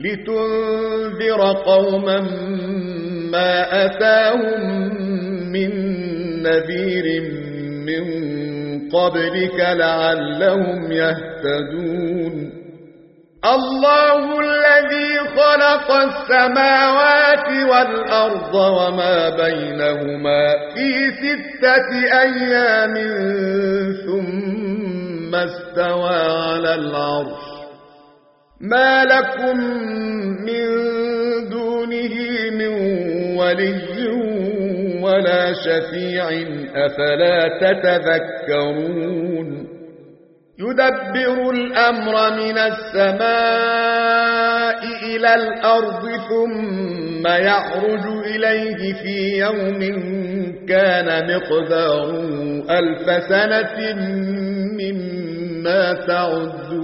لتنذر قوما ما أتاهم من نذير من قبلك لعلهم يهتدون. الله الذي خلق السماوات والأرض وما بينهما في ستة أيام ثم استوى على العرش. ما لكم من دونه من ولي ولا شفيع أفلا تتذكرون يدبر الأمر من السماء إلى الأرض ثم يعرج إليه في يوم كان مقداره ألف سنة مما تعدون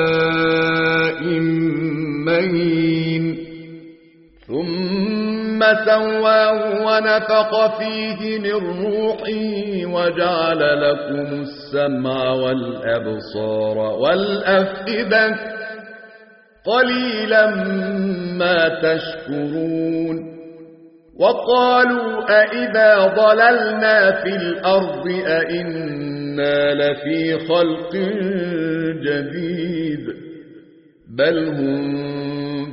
مهين ثم سواه ونفق فيه من روحه وجعل لكم السمع والأبصار والأفئدة قليلا ما تشكرون. وقالوا أئذا ضللنا في الأرض أئنا لفي خلق جديد. بل هم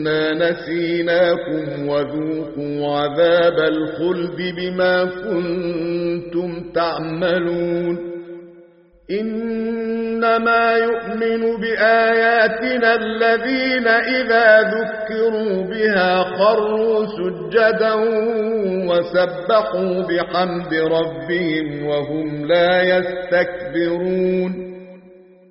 إنا نسيناكم وذوقوا عذاب الخلد بما كنتم تعملون إنما يؤمن بآياتنا الذين إذا ذكروا بها خروا سجدا وسبحوا بحمد ربهم وهم لا يستكبرون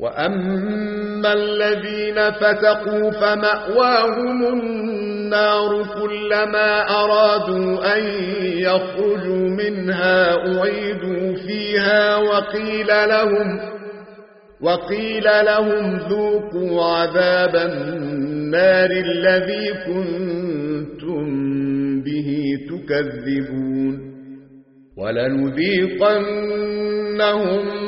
وأما الذين فتقوا فمأواهم النار كلما أرادوا أن يخرجوا منها أعيدوا فيها وقيل لهم وقيل لهم ذوقوا عذاب النار الذي كنتم به تكذبون ولنذيقنهم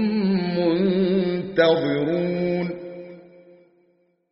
منتظرون